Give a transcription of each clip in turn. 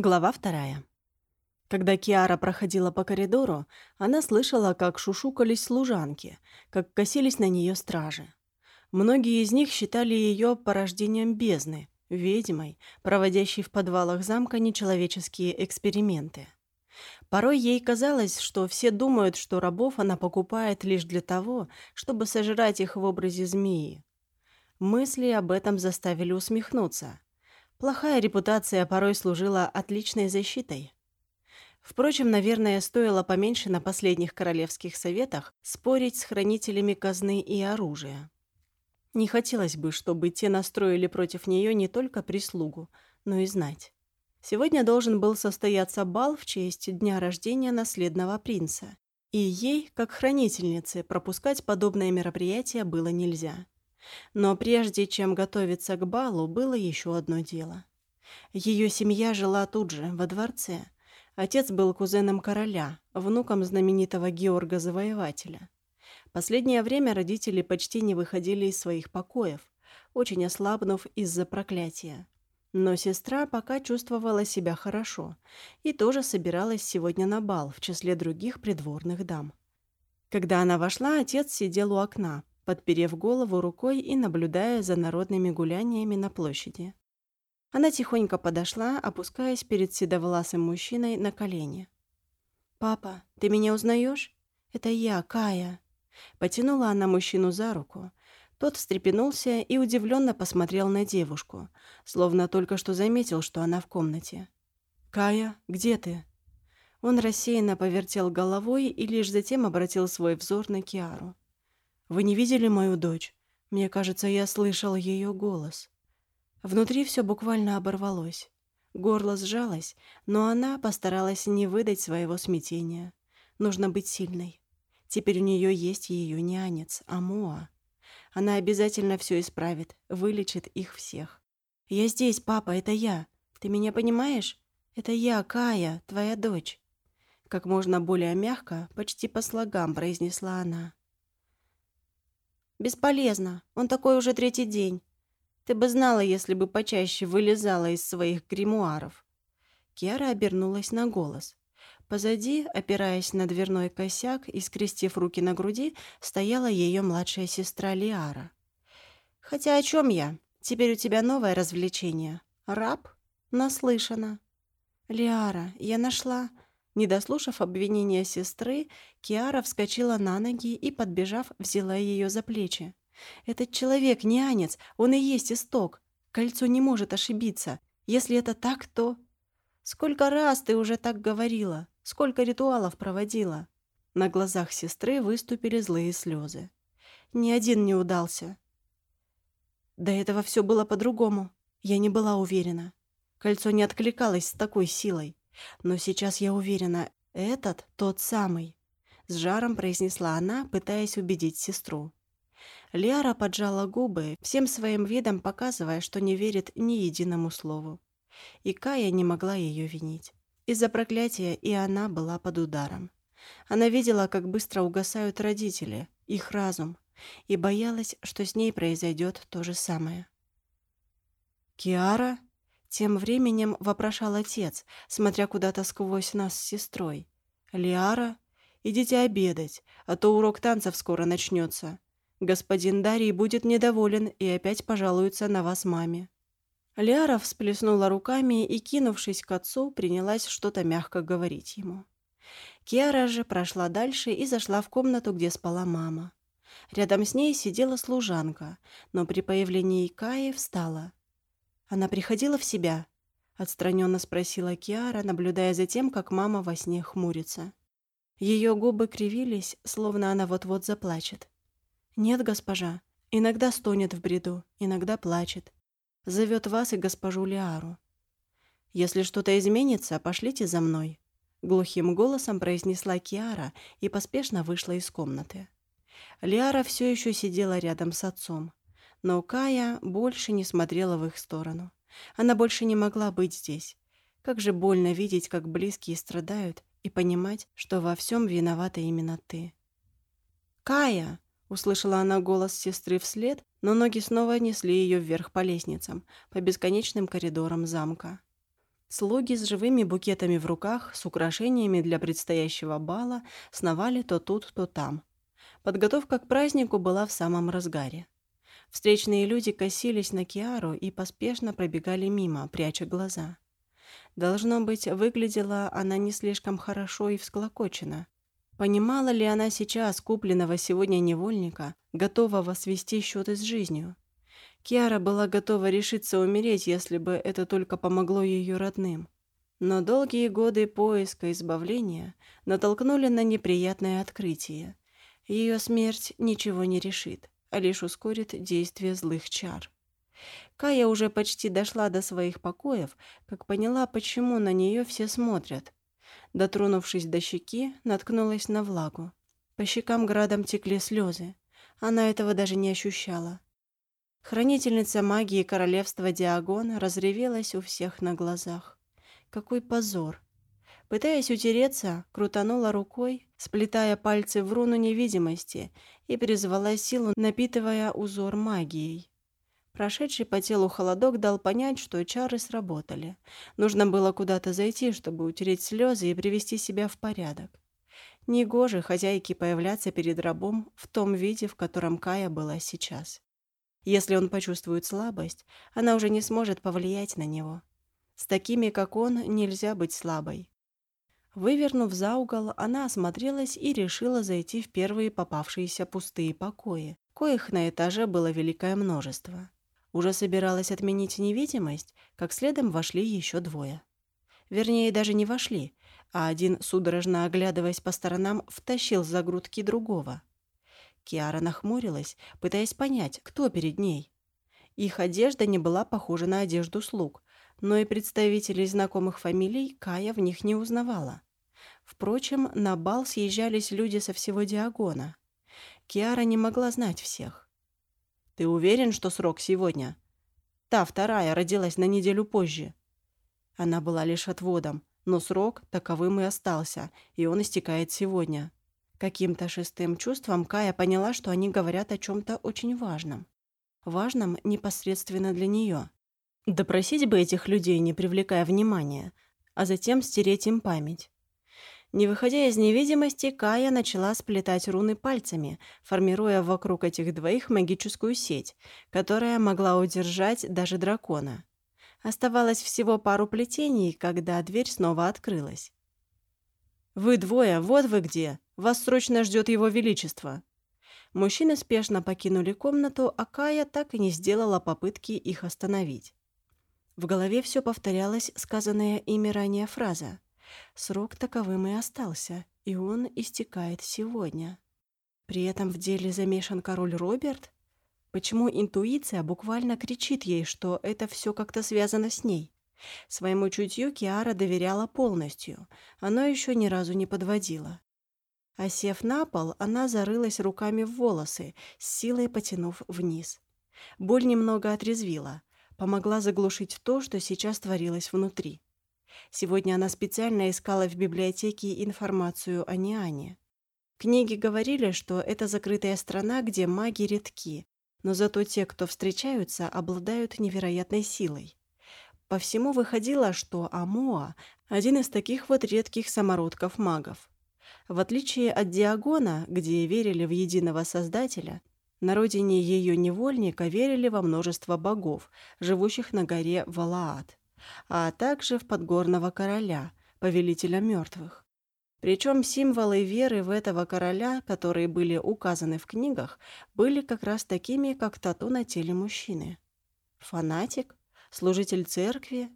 Глава вторая. Когда Киара проходила по коридору, она слышала, как шушукались служанки, как косились на нее стражи. Многие из них считали ее порождением бездны, ведьмой, проводящей в подвалах замка нечеловеческие эксперименты. Порой ей казалось, что все думают, что рабов она покупает лишь для того, чтобы сожрать их в образе змеи. Мысли об этом заставили усмехнуться – Плохая репутация порой служила отличной защитой. Впрочем, наверное, стоило поменьше на последних королевских советах спорить с хранителями казны и оружия. Не хотелось бы, чтобы те настроили против нее не только прислугу, но и знать. Сегодня должен был состояться бал в честь дня рождения наследного принца, и ей, как хранительнице, пропускать подобное мероприятие было нельзя. Но прежде чем готовиться к балу, было еще одно дело. Ее семья жила тут же, во дворце. Отец был кузеном короля, внуком знаменитого Георга Завоевателя. Последнее время родители почти не выходили из своих покоев, очень ослабнув из-за проклятия. Но сестра пока чувствовала себя хорошо и тоже собиралась сегодня на бал в числе других придворных дам. Когда она вошла, отец сидел у окна, подперев голову рукой и наблюдая за народными гуляниями на площади. Она тихонько подошла, опускаясь перед седовласым мужчиной на колени. «Папа, ты меня узнаешь? Это я, Кая». Потянула она мужчину за руку. Тот встрепенулся и удивленно посмотрел на девушку, словно только что заметил, что она в комнате. «Кая, где ты?» Он рассеянно повертел головой и лишь затем обратил свой взор на Киару. Вы не видели мою дочь? Мне кажется, я слышал ее голос. Внутри все буквально оборвалось. Горло сжалось, но она постаралась не выдать своего смятения. Нужно быть сильной. Теперь у нее есть ее нянец, Амуа. Она обязательно все исправит, вылечит их всех. «Я здесь, папа, это я. Ты меня понимаешь? Это я, Кая, твоя дочь». Как можно более мягко, почти по слогам произнесла она. Бесполезно. Он такой уже третий день. Ты бы знала, если бы почаще вылезала из своих гримуаров. Киара обернулась на голос. Позади, опираясь на дверной косяк и скрестив руки на груди, стояла ее младшая сестра Лиара. «Хотя о чем я? Теперь у тебя новое развлечение. Раб? Наслышана». «Лиара, я нашла...» Не дослушав обвинения сестры, Киара вскочила на ноги и, подбежав, взяла ее за плечи. «Этот человек нянец, он и есть исток. Кольцо не может ошибиться. Если это так, то...» «Сколько раз ты уже так говорила? Сколько ритуалов проводила?» На глазах сестры выступили злые слезы. Ни один не удался. До этого все было по-другому. Я не была уверена. Кольцо не откликалось с такой силой. Но сейчас я уверена, этот тот самый. С жаром произнесла она, пытаясь убедить сестру. Лиара поджала губы, всем своим видом показывая, что не верит ни единому слову. И Кая не могла ее винить. Из-за проклятия и она была под ударом. Она видела, как быстро угасают родители, их разум, и боялась, что с ней произойдет то же самое. «Киара?» Тем временем вопрошал отец, смотря куда-то сквозь нас с сестрой. «Лиара, идите обедать, а то урок танцев скоро начнется. Господин Дарий будет недоволен и опять пожалуется на вас маме». Лиара всплеснула руками и, кинувшись к отцу, принялась что-то мягко говорить ему. Киара же прошла дальше и зашла в комнату, где спала мама. Рядом с ней сидела служанка, но при появлении Каи встала – «Она приходила в себя?» — отстраненно спросила Киара, наблюдая за тем, как мама во сне хмурится. Ее губы кривились, словно она вот-вот заплачет. «Нет, госпожа. Иногда стонет в бреду, иногда плачет. Зовет вас и госпожу Лиару. Если что-то изменится, пошлите за мной», — глухим голосом произнесла Киара и поспешно вышла из комнаты. Лиара все еще сидела рядом с отцом. Но Кая больше не смотрела в их сторону. Она больше не могла быть здесь. Как же больно видеть, как близкие страдают, и понимать, что во всем виновата именно ты. «Кая!» — услышала она голос сестры вслед, но ноги снова несли ее вверх по лестницам, по бесконечным коридорам замка. Слуги с живыми букетами в руках, с украшениями для предстоящего бала, сновали то тут, то там. Подготовка к празднику была в самом разгаре. Встречные люди косились на Киару и поспешно пробегали мимо, пряча глаза. Должно быть, выглядела она не слишком хорошо и всклокочена. Понимала ли она сейчас купленного сегодня невольника, готового свести счеты с жизнью? Киара была готова решиться умереть, если бы это только помогло ее родным. Но долгие годы поиска избавления натолкнули на неприятное открытие. Ее смерть ничего не решит, а лишь ускорит действие злых чар. Кая уже почти дошла до своих покоев, как поняла, почему на нее все смотрят. Дотронувшись до щеки, наткнулась на влагу. По щекам градом текли слезы. Она этого даже не ощущала. Хранительница магии королевства Диагон разревелась у всех на глазах. Какой позор! Пытаясь утереться, крутанула рукой, сплетая пальцы в руну невидимости и призвала силу, напитывая узор магией. Прошедший по телу холодок дал понять, что чары сработали. Нужно было куда-то зайти, чтобы утереть слезы и привести себя в порядок. Негоже хозяйке появляться перед рабом в том виде, в котором Кая была сейчас. Если он почувствует слабость, она уже не сможет повлиять на него. С такими, как он, нельзя быть слабой. Вывернув за угол, она осмотрелась и решила зайти в первые попавшиеся пустые покои, коих на этаже было великое множество. Уже собиралась отменить невидимость, как следом вошли еще двое. Вернее, даже не вошли, а один, судорожно оглядываясь по сторонам, втащил за грудки другого. Киара нахмурилась, пытаясь понять, кто перед ней. Их одежда не была похожа на одежду слуг, но и представителей знакомых фамилий Кая в них не узнавала. Впрочем, на бал съезжались люди со всего Диагона. Киара не могла знать всех. «Ты уверен, что срок сегодня?» «Та вторая родилась на неделю позже». Она была лишь отводом, но срок таковым и остался, и он истекает сегодня. Каким-то шестым чувством Кая поняла, что они говорят о чем-то очень важном. Важном непосредственно для нее. Допросить бы этих людей, не привлекая внимания, а затем стереть им память. Не выходя из невидимости, Кая начала сплетать руны пальцами, формируя вокруг этих двоих магическую сеть, которая могла удержать даже дракона. Оставалось всего пару плетений, когда дверь снова открылась. «Вы двое, вот вы где!» Вас срочно ждет его величество». Мужчины спешно покинули комнату, а Кая так и не сделала попытки их остановить. В голове все повторялась сказанная ими ранее фраза. Срок таковым и остался, и он истекает сегодня. При этом в деле замешан король Роберт? Почему интуиция буквально кричит ей, что это все как-то связано с ней? Своему чутью Киара доверяла полностью, оно еще ни разу не подводило. Осев на пол, она зарылась руками в волосы, с силой потянув вниз. Боль немного отрезвила, помогла заглушить то, что сейчас творилось внутри. Сегодня она специально искала в библиотеке информацию о Ниане. Книги говорили, что это закрытая страна, где маги редки, но зато те, кто встречаются, обладают невероятной силой. По всему выходило, что Амоа – один из таких вот редких самородков магов. В отличие от Диагона, где верили в единого Создателя, на родине ее невольника верили во множество богов, живущих на горе Валаат, а также в подгорного короля, повелителя мертвых. Причем символы веры в этого короля, которые были указаны в книгах, были как раз такими, как тату на теле мужчины. Фанатик? Служитель церкви?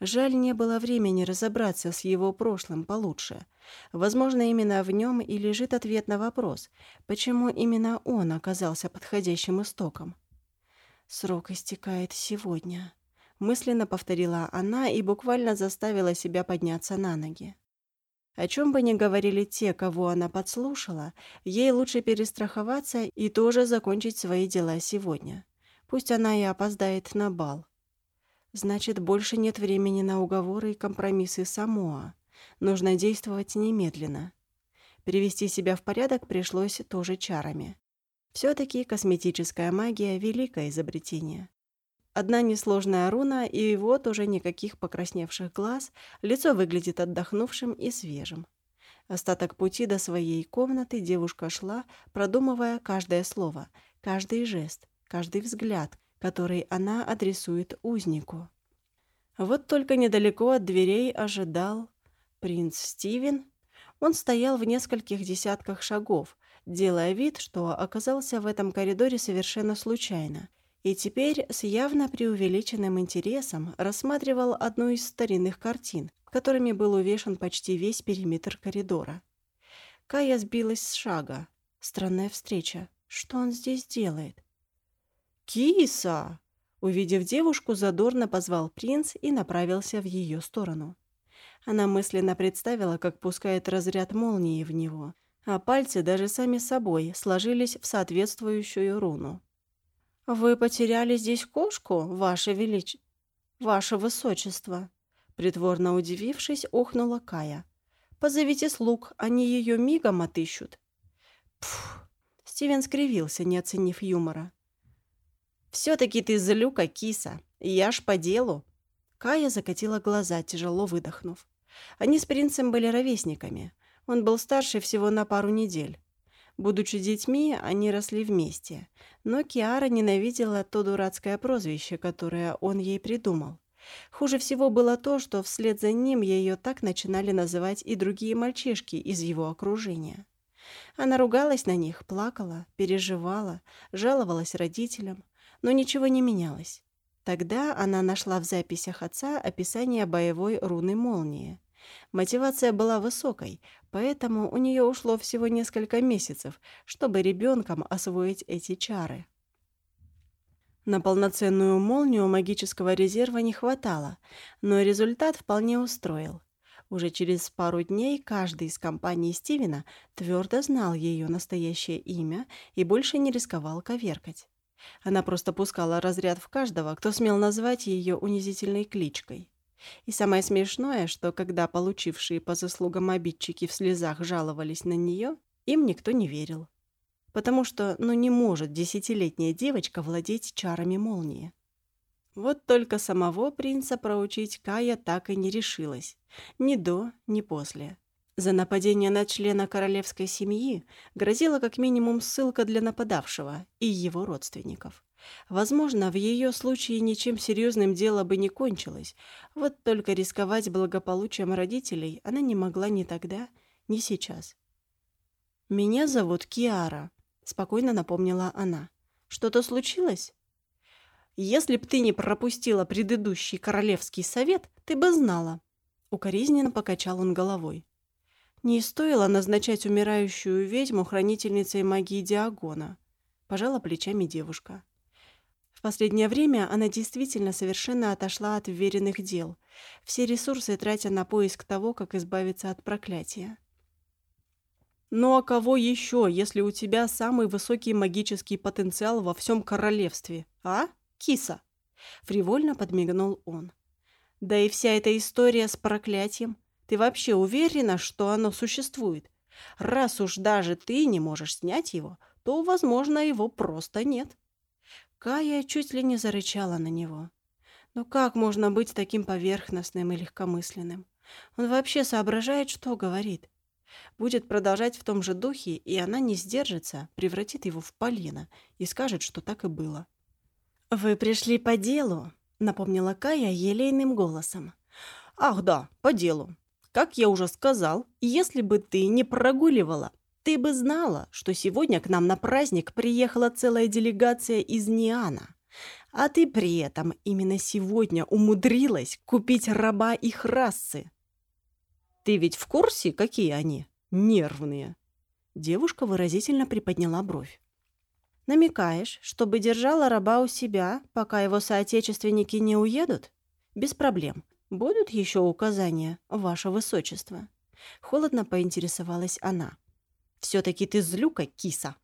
Жаль, не было времени разобраться с его прошлым получше. Возможно, именно в нем и лежит ответ на вопрос, почему именно он оказался подходящим истоком. «Срок истекает сегодня», — мысленно повторила она и буквально заставила себя подняться на ноги. О чем бы ни говорили те, кого она подслушала, ей лучше перестраховаться и тоже закончить свои дела сегодня. Пусть она и опоздает на бал. Значит, больше нет времени на уговоры и компромиссы Самоа. Нужно действовать немедленно. Привести себя в порядок пришлось тоже чарами. Все-таки косметическая магия – великое изобретение. Одна несложная руна, и вот уже никаких покрасневших глаз, лицо выглядит отдохнувшим и свежим. Остаток пути до своей комнаты девушка шла, продумывая каждое слово, каждый жест, каждый взгляд, который она адресует узнику. Вот только недалеко от дверей ожидал принц Стивен. Он стоял в нескольких десятках шагов, делая вид, что оказался в этом коридоре совершенно случайно, и теперь с явно преувеличенным интересом рассматривал одну из старинных картин, которыми был увешан почти весь периметр коридора. Кая сбилась с шага. Странная встреча. Что он здесь делает? «Киса!» Увидев девушку, задорно позвал принц и направился в ее сторону. Она мысленно представила, как пускает разряд молнии в него, а пальцы даже сами собой сложились в соответствующую руну. «Вы потеряли здесь кошку, ваше велич... ваше высочество?» Притворно удивившись, охнула Кая. «Позовите слуг, они ее мигом отыщут». Пф! Стивен скривился, не оценив юмора. «Все-таки ты злюка, киса. Я ж по делу». Кая закатила глаза, тяжело выдохнув. Они с принцем были ровесниками. Он был старше всего на пару недель. Будучи детьми, они росли вместе. Но Киара ненавидела то дурацкое прозвище, которое он ей придумал. Хуже всего было то, что вслед за ним ее так начинали называть и другие мальчишки из его окружения. Она ругалась на них, плакала, переживала, жаловалась родителям, но ничего не менялось. Тогда она нашла в записях отца описание боевой руны молнии. Мотивация была высокой, поэтому у нее ушло всего несколько месяцев, чтобы ребенком освоить эти чары. На полноценную молнию магического резерва не хватало, но результат вполне устроил. Уже через пару дней каждый из компании Стивена твердо знал ее настоящее имя и больше не рисковал коверкать. Она просто пускала разряд в каждого, кто смел назвать ее унизительной кличкой. И самое смешное, что когда получившие по заслугам обидчики в слезах жаловались на нее, им никто не верил. Потому что, ну не может десятилетняя девочка владеть чарами молнии. Вот только самого принца проучить Кая так и не решилась. Ни до, ни после. За нападение на члена королевской семьи грозила как минимум ссылка для нападавшего и его родственников. Возможно, в ее случае ничем серьезным дело бы не кончилось, вот только рисковать благополучием родителей она не могла ни тогда, ни сейчас. «Меня зовут Киара», — спокойно напомнила она. «Что-то случилось?» «Если б ты не пропустила предыдущий королевский совет, ты бы знала». Укоризненно покачал он головой. Не стоило назначать умирающую ведьму хранительницей магии Диагона. Пожала плечами девушка. В последнее время она действительно совершенно отошла от веренных дел, все ресурсы тратя на поиск того, как избавиться от проклятия. «Ну а кого еще, если у тебя самый высокий магический потенциал во всем королевстве, а, киса?» Фривольно подмигнул он. «Да и вся эта история с проклятием. Ты вообще уверена, что оно существует? Раз уж даже ты не можешь снять его, то, возможно, его просто нет». Кая чуть ли не зарычала на него. Но как можно быть таким поверхностным и легкомысленным? Он вообще соображает, что говорит. Будет продолжать в том же духе, и она не сдержится, превратит его в полено и скажет, что так и было. «Вы пришли по делу», — напомнила Кая елейным голосом. «Ах да, по делу. Как я уже сказал, если бы ты не прогуливала ты бы знала, что сегодня к нам на праздник приехала целая делегация из Ниана. А ты при этом именно сегодня умудрилась купить раба их расы. Ты ведь в курсе, какие они? Нервные. Девушка выразительно приподняла бровь. Намекаешь, чтобы держала раба у себя, пока его соотечественники не уедут? Без проблем. Будут еще указания, ваше высочество. Холодно поинтересовалась она. «Все-таки ты злюка, киса!»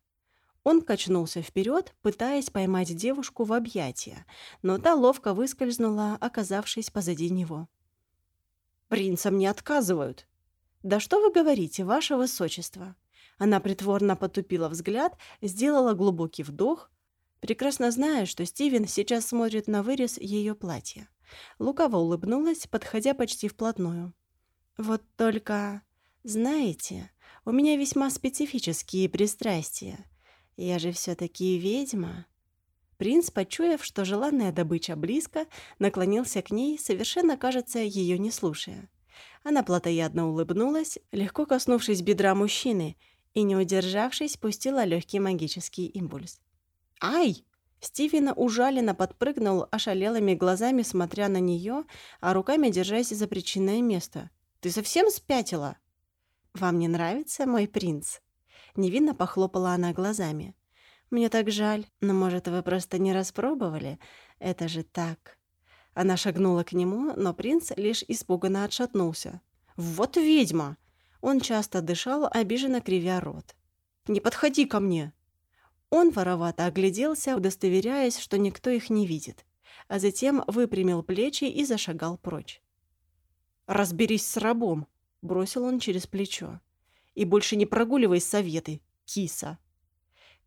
Он качнулся вперед, пытаясь поймать девушку в объятия, но та ловко выскользнула, оказавшись позади него. «Принцам не отказывают!» «Да что вы говорите, ваше высочество?» Она притворно потупила взгляд, сделала глубокий вдох, прекрасно зная, что Стивен сейчас смотрит на вырез ее платья. Лукаво улыбнулась, подходя почти вплотную. «Вот только, знаете, у меня весьма специфические пристрастия. Я же все таки ведьма». Принц, почуяв, что желанная добыча близко, наклонился к ней, совершенно, кажется, ее не слушая. Она плотоядно улыбнулась, легко коснувшись бедра мужчины, и, не удержавшись, пустила легкий магический импульс. «Ай!» Стивена ужаленно подпрыгнул, ошалелыми глазами смотря на нее, а руками держась за причинное место. «Ты совсем спятила?» «Вам не нравится мой принц?» Невинно похлопала она глазами. «Мне так жаль, но, может, вы просто не распробовали? Это же так...» Она шагнула к нему, но принц лишь испуганно отшатнулся. «Вот ведьма!» Он часто дышал, обиженно кривя рот. «Не подходи ко мне!» Он воровато огляделся, удостоверяясь, что никто их не видит, а затем выпрямил плечи и зашагал прочь. «Разберись с рабом!» — бросил он через плечо. «И больше не прогуливай советы, киса!»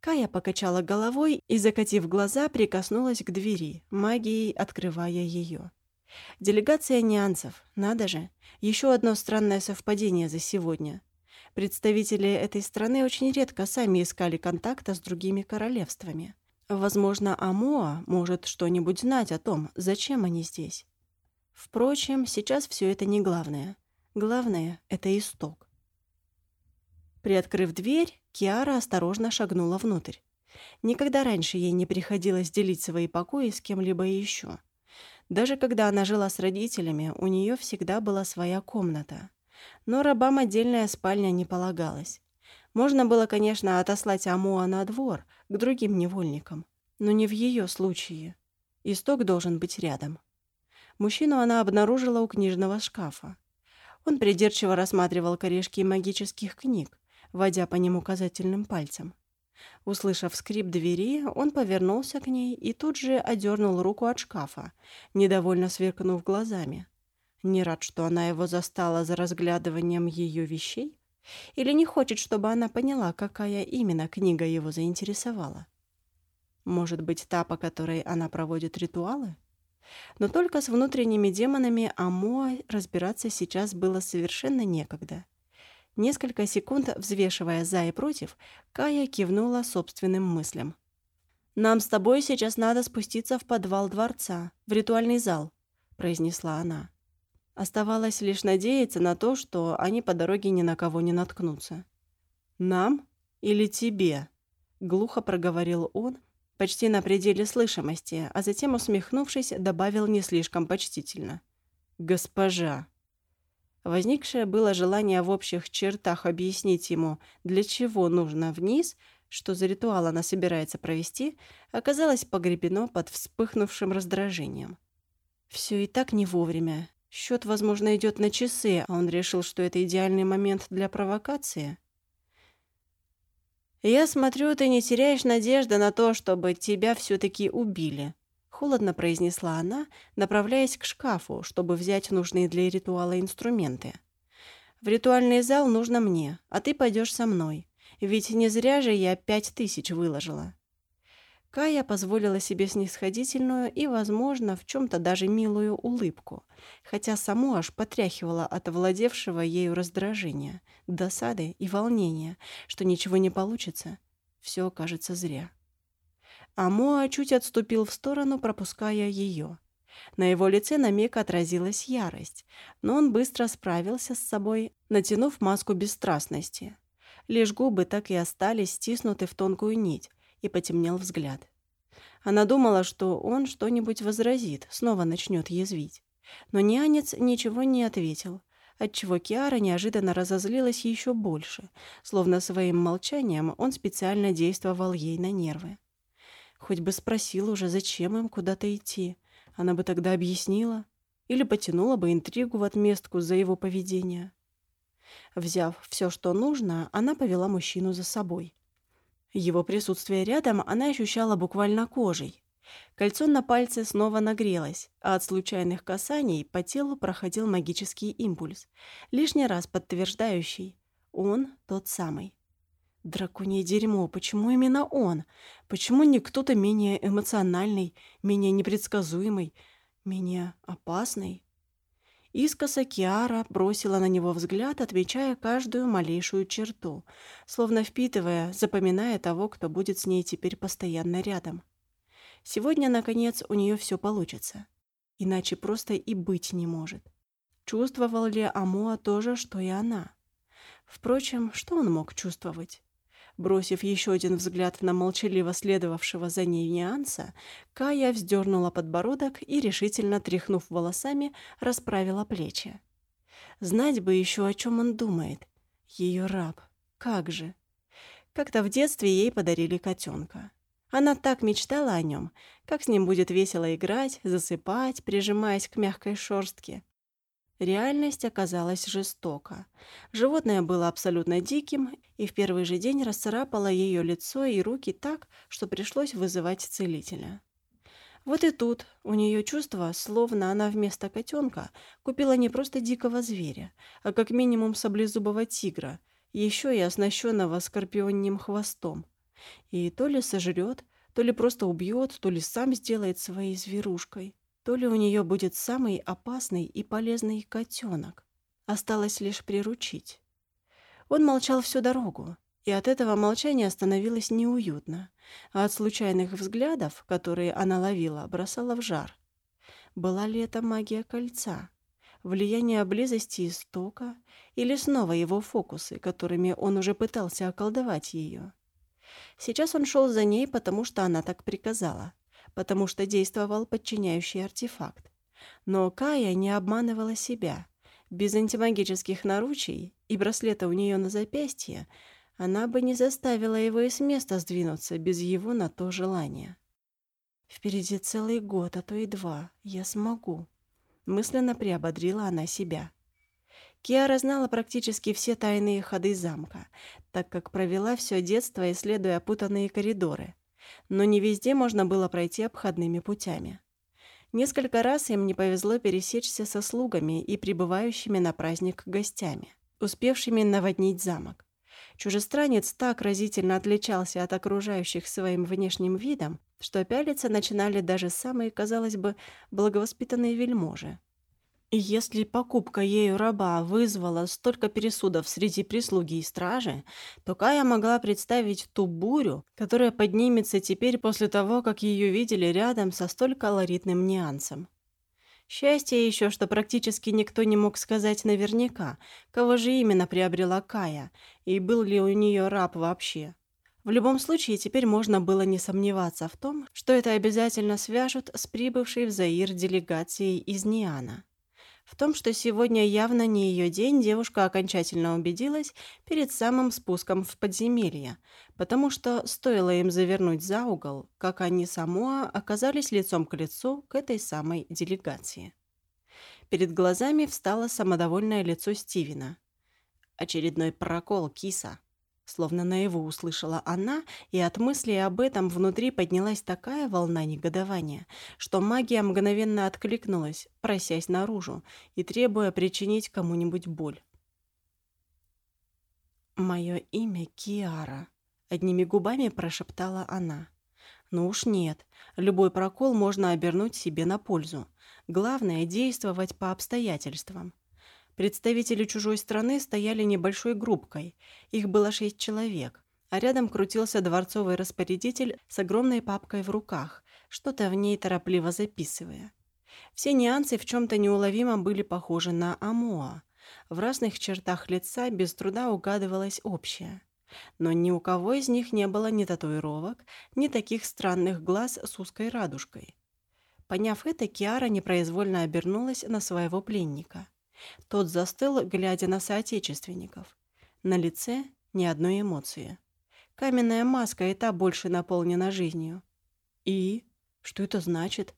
Кая покачала головой и, закатив глаза, прикоснулась к двери, магией открывая ее. Делегация нюансов, надо же, еще одно странное совпадение за сегодня. Представители этой страны очень редко сами искали контакта с другими королевствами. Возможно, Амоа может что-нибудь знать о том, зачем они здесь. Впрочем, сейчас все это не главное. Главное — это исток. Приоткрыв дверь, Киара осторожно шагнула внутрь. Никогда раньше ей не приходилось делить свои покои с кем-либо еще. Даже когда она жила с родителями, у нее всегда была своя комната. Но рабам отдельная спальня не полагалась. Можно было, конечно, отослать Амуа на двор, к другим невольникам. Но не в ее случае. Исток должен быть рядом. Мужчину она обнаружила у книжного шкафа. Он придирчиво рассматривал корешки магических книг, водя по ним указательным пальцем. Услышав скрип двери, он повернулся к ней и тут же одернул руку от шкафа, недовольно сверкнув глазами. Не рад, что она его застала за разглядыванием ее вещей? Или не хочет, чтобы она поняла, какая именно книга его заинтересовала? Может быть, та, по которой она проводит ритуалы? Но только с внутренними демонами Амоа разбираться сейчас было совершенно некогда. Несколько секунд, взвешивая «за» и «против», Кая кивнула собственным мыслям. «Нам с тобой сейчас надо спуститься в подвал дворца, в ритуальный зал», — произнесла она. Оставалось лишь надеяться на то, что они по дороге ни на кого не наткнутся. «Нам или тебе?» — глухо проговорил он, почти на пределе слышимости, а затем, усмехнувшись, добавил не слишком почтительно. «Госпожа». Возникшее было желание в общих чертах объяснить ему, для чего нужно вниз, что за ритуал она собирается провести, оказалось погребено под вспыхнувшим раздражением. Все и так не вовремя, Счет, возможно, идет на часы, а он решил, что это идеальный момент для провокации. «Я смотрю, ты не теряешь надежды на то, чтобы тебя все-таки убили», — холодно произнесла она, направляясь к шкафу, чтобы взять нужные для ритуала инструменты. «В ритуальный зал нужно мне, а ты пойдешь со мной. Ведь не зря же я пять тысяч выложила». Кая позволила себе снисходительную и, возможно, в чем-то даже милую улыбку, хотя саму аж потряхивала от овладевшего ею раздражения, досады и волнения, что ничего не получится, все окажется зря. А Моа чуть отступил в сторону, пропуская ее. На его лице на миг отразилась ярость, но он быстро справился с собой, натянув маску бесстрастности. Лишь губы так и остались стиснуты в тонкую нить, и потемнел взгляд. Она думала, что он что-нибудь возразит, снова начнет язвить. Но нянец ничего не ответил, отчего Киара неожиданно разозлилась еще больше, словно своим молчанием он специально действовал ей на нервы. Хоть бы спросил уже, зачем им куда-то идти, она бы тогда объяснила или потянула бы интригу в отместку за его поведение. Взяв все, что нужно, она повела мужчину за собой. Его присутствие рядом она ощущала буквально кожей. Кольцо на пальце снова нагрелось, а от случайных касаний по телу проходил магический импульс, лишний раз подтверждающий – он тот самый. Драконье дерьмо, почему именно он? Почему не кто-то менее эмоциональный, менее непредсказуемый, менее опасный? Искоса Киара бросила на него взгляд, отмечая каждую малейшую черту, словно впитывая, запоминая того, кто будет с ней теперь постоянно рядом. Сегодня, наконец, у нее все получится. Иначе просто и быть не может. Чувствовал ли Амоа то же, что и она? Впрочем, что он мог чувствовать? Бросив еще один взгляд на молчаливо следовавшего за ней Нианса, Кая вздернула подбородок и, решительно тряхнув волосами, расправила плечи. Знать бы еще, о чем он думает. Ее раб. Как же. Как-то в детстве ей подарили котенка. Она так мечтала о нем, как с ним будет весело играть, засыпать, прижимаясь к мягкой шорстке. Реальность оказалась жестока. Животное было абсолютно диким, и в первый же день расцарапало ее лицо и руки так, что пришлось вызывать целителя. Вот и тут у нее чувство, словно она вместо котенка купила не просто дикого зверя, а как минимум саблезубого тигра, еще и оснащенного скорпионним хвостом. И то ли сожрет, то ли просто убьет, то ли сам сделает своей зверушкой то ли у нее будет самый опасный и полезный котенок. Осталось лишь приручить. Он молчал всю дорогу, и от этого молчания становилось неуютно, а от случайных взглядов, которые она ловила, бросала в жар. Была ли это магия кольца? Влияние близости истока или снова его фокусы, которыми он уже пытался околдовать ее? Сейчас он шел за ней, потому что она так приказала потому что действовал подчиняющий артефакт. Но Кая не обманывала себя. Без антимагических наручий и браслета у нее на запястье она бы не заставила его и с места сдвинуться без его на то желания. «Впереди целый год, а то и два. Я смогу», — мысленно приободрила она себя. Киара знала практически все тайные ходы замка, так как провела все детство, исследуя опутанные коридоры но не везде можно было пройти обходными путями. Несколько раз им не повезло пересечься со слугами и прибывающими на праздник гостями, успевшими наводнить замок. Чужестранец так разительно отличался от окружающих своим внешним видом, что пялиться начинали даже самые, казалось бы, благовоспитанные вельможи. И если покупка ею раба вызвала столько пересудов среди прислуги и стражи, то Кая могла представить ту бурю, которая поднимется теперь после того, как ее видели рядом со столь колоритным нюансом. Счастье еще, что практически никто не мог сказать наверняка, кого же именно приобрела Кая, и был ли у нее раб вообще. В любом случае, теперь можно было не сомневаться в том, что это обязательно свяжут с прибывшей в Заир делегацией из Ниана. В том, что сегодня явно не ее день, девушка окончательно убедилась перед самым спуском в подземелье, потому что стоило им завернуть за угол, как они Самоа оказались лицом к лицу к этой самой делегации. Перед глазами встало самодовольное лицо Стивена. Очередной прокол киса. Словно наяву услышала она, и от мысли об этом внутри поднялась такая волна негодования, что магия мгновенно откликнулась, просясь наружу и требуя причинить кому-нибудь боль. «Мое имя Киара», — одними губами прошептала она. «Ну уж нет, любой прокол можно обернуть себе на пользу. Главное — действовать по обстоятельствам. Представители чужой страны стояли небольшой группкой. Их было шесть человек. А рядом крутился дворцовый распорядитель с огромной папкой в руках, что-то в ней торопливо записывая. Все нюансы в чем-то неуловимо были похожи на Амоа. В разных чертах лица без труда угадывалось общее. Но ни у кого из них не было ни татуировок, ни таких странных глаз с узкой радужкой. Поняв это, Киара непроизвольно обернулась на своего пленника. Тот застыл, глядя на соотечественников. На лице ни одной эмоции. Каменная маска и та больше наполнена жизнью. И? Что это значит?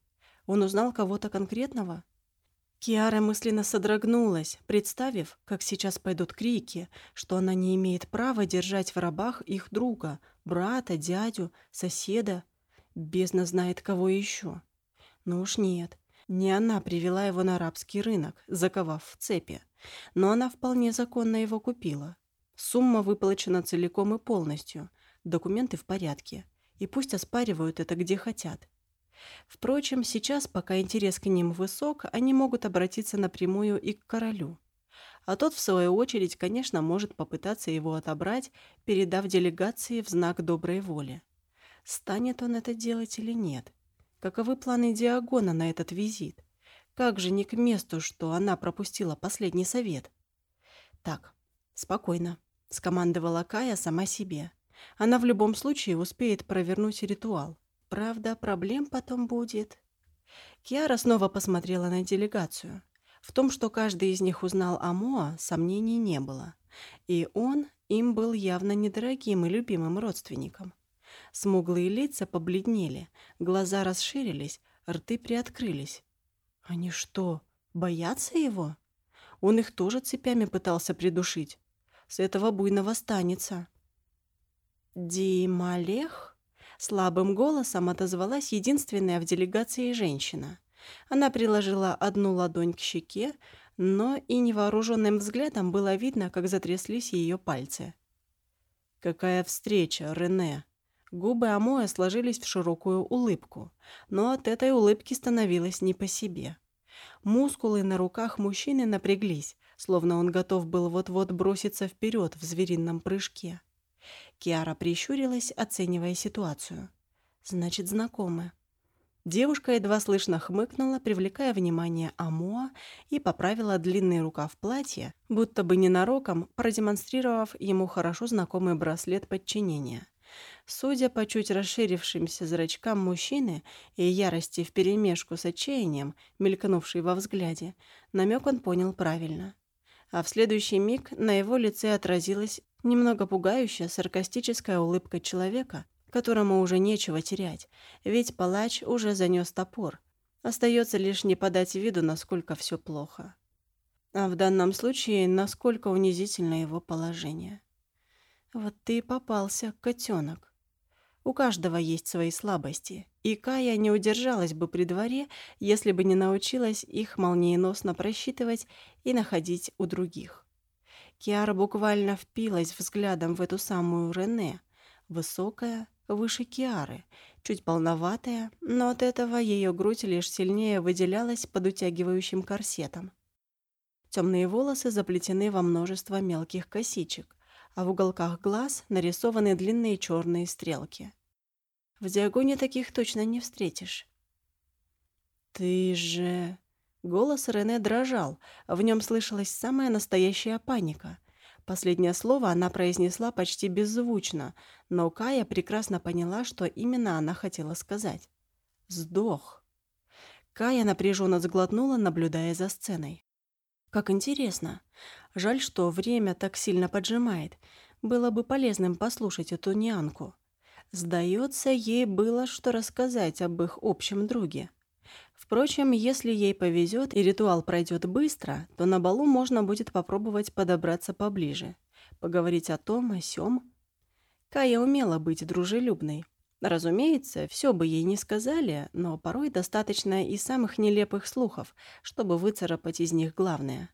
Он узнал кого-то конкретного? Киара мысленно содрогнулась, представив, как сейчас пойдут крики, что она не имеет права держать в рабах их друга, брата, дядю, соседа. Бездна знает кого еще. Но уж нет, не она привела его на арабский рынок, заковав в цепи, но она вполне законно его купила. Сумма выплачена целиком и полностью, документы в порядке, и пусть оспаривают это где хотят. Впрочем, сейчас, пока интерес к ним высок, они могут обратиться напрямую и к королю. А тот, в свою очередь, конечно, может попытаться его отобрать, передав делегации в знак доброй воли. Станет он это делать или нет? Каковы планы Диагона на этот визит? Как же не к месту, что она пропустила последний совет? Так, спокойно. — скомандовала Кая сама себе. «Она в любом случае успеет провернуть ритуал. Правда, проблем потом будет». Киара снова посмотрела на делегацию. В том, что каждый из них узнал о Моа, сомнений не было. И он им был явно недорогим и любимым родственником. Смуглые лица побледнели, глаза расширились, рты приоткрылись. Они что, боятся его? Он их тоже цепями пытался придушить. С этого буйного станется. «Дималех?» Слабым голосом отозвалась единственная в делегации женщина. Она приложила одну ладонь к щеке, но и невооруженным взглядом было видно, как затряслись ее пальцы. «Какая встреча, Рене!» Губы Амоя сложились в широкую улыбку, но от этой улыбки становилось не по себе. Мускулы на руках мужчины напряглись, словно он готов был вот-вот броситься вперед в зверином прыжке. Киара прищурилась, оценивая ситуацию. «Значит, знакомы». Девушка едва слышно хмыкнула, привлекая внимание Амоа, и поправила длинный рукав платья, будто бы ненароком продемонстрировав ему хорошо знакомый браслет подчинения. Судя по чуть расширившимся зрачкам мужчины и ярости вперемешку с отчаянием, мелькнувшей во взгляде, намек он понял правильно а в следующий миг на его лице отразилась немного пугающая саркастическая улыбка человека, которому уже нечего терять, ведь палач уже занес топор. Остается лишь не подать виду, насколько все плохо. А в данном случае, насколько унизительно его положение. Вот ты и попался, котенок. У каждого есть свои слабости, и Кая не удержалась бы при дворе, если бы не научилась их молниеносно просчитывать и находить у других. Киара буквально впилась взглядом в эту самую Рене, высокая, выше Киары, чуть полноватая, но от этого ее грудь лишь сильнее выделялась под утягивающим корсетом. Темные волосы заплетены во множество мелких косичек, а в уголках глаз нарисованы длинные черные стрелки. В Диагоне таких точно не встретишь. «Ты же...» Голос Рене дрожал, в нем слышалась самая настоящая паника. Последнее слово она произнесла почти беззвучно, но Кая прекрасно поняла, что именно она хотела сказать. «Сдох». Кая напряженно сглотнула, наблюдая за сценой. Как интересно. Жаль, что время так сильно поджимает. Было бы полезным послушать эту нянку. Сдается, ей было что рассказать об их общем друге. Впрочем, если ей повезет и ритуал пройдет быстро, то на балу можно будет попробовать подобраться поближе, поговорить о том, о сём. Кая умела быть дружелюбной. Разумеется, все бы ей не сказали, но порой достаточно и самых нелепых слухов, чтобы выцарапать из них главное.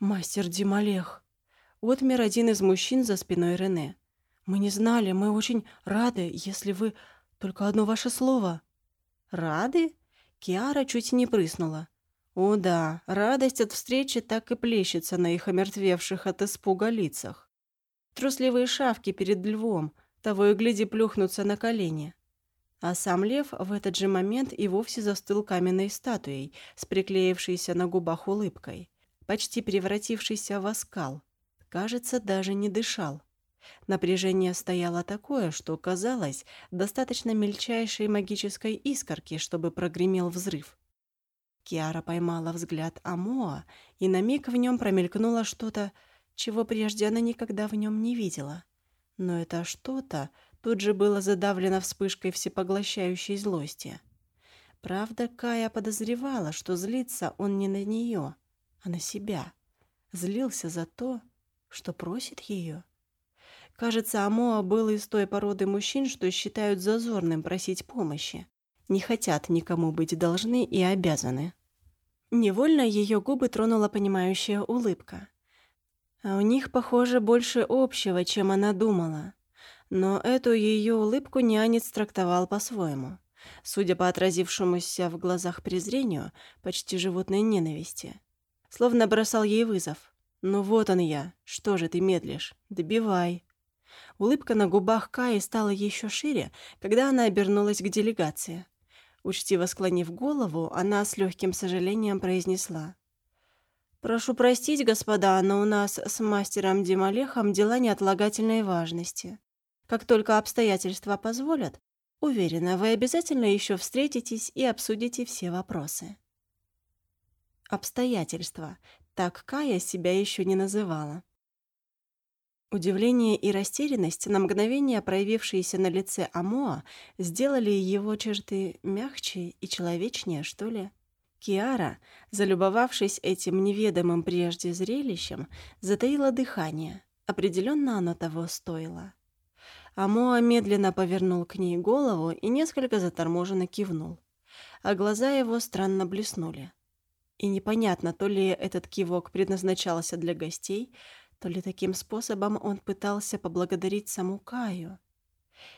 «Мастер Дималех!» Отмер один из мужчин за спиной Рене. «Мы не знали, мы очень рады, если вы... Только одно ваше слово». «Рады?» Киара чуть не прыснула. О да, радость от встречи так и плещется на их омертвевших от испуга лицах. Трусливые шавки перед львом, того и гляди плюхнутся на колени. А сам лев в этот же момент и вовсе застыл каменной статуей, с приклеившейся на губах улыбкой, почти превратившейся в оскал. Кажется, даже не дышал. Напряжение стояло такое, что казалось достаточно мельчайшей магической искорки, чтобы прогремел взрыв. Киара поймала взгляд Амоа, и на миг в нем промелькнуло что-то, чего прежде она никогда в нем не видела. Но это что-то тут же было задавлено вспышкой всепоглощающей злости. Правда, Кая подозревала, что злится он не на нее, а на себя. Злился за то, что просит ее. Кажется, Амоа был из той породы мужчин, что считают зазорным просить помощи. Не хотят никому быть должны и обязаны. Невольно ее губы тронула понимающая улыбка. А у них, похоже, больше общего, чем она думала. Но эту ее улыбку нянец трактовал по-своему. Судя по отразившемуся в глазах презрению, почти животной ненависти. Словно бросал ей вызов. «Ну вот он я. Что же ты медлишь? Добивай». Улыбка на губах Каи стала еще шире, когда она обернулась к делегации. Учтиво склонив голову, она с легким сожалением произнесла. «Прошу простить, господа, но у нас с мастером Дималехом дела неотлагательной важности. Как только обстоятельства позволят, уверена, вы обязательно еще встретитесь и обсудите все вопросы». Обстоятельства. Так Кая себя еще не называла. Удивление и растерянность, на мгновение проявившиеся на лице Амоа, сделали его черты мягче и человечнее, что ли. Киара, залюбовавшись этим неведомым прежде зрелищем, затаила дыхание. Определенно оно того стоило. Амоа медленно повернул к ней голову и несколько заторможенно кивнул. А глаза его странно блеснули. И непонятно, то ли этот кивок предназначался для гостей, то ли таким способом он пытался поблагодарить саму Каю.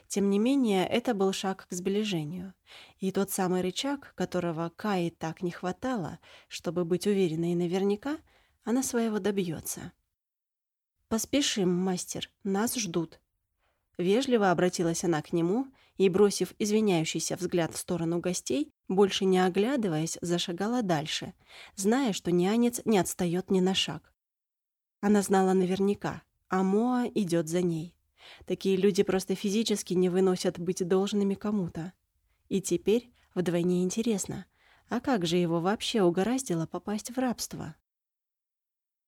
Тем не менее, это был шаг к сближению. И тот самый рычаг, которого Кае так не хватало, чтобы быть уверенной наверняка, она своего добьется. «Поспешим, мастер, нас ждут». Вежливо обратилась она к нему и, бросив извиняющийся взгляд в сторону гостей, больше не оглядываясь, зашагала дальше, зная, что нянец не отстает ни на шаг. Она знала наверняка, а Моа идет за ней. Такие люди просто физически не выносят быть должными кому-то. И теперь вдвойне интересно, а как же его вообще угораздило попасть в рабство?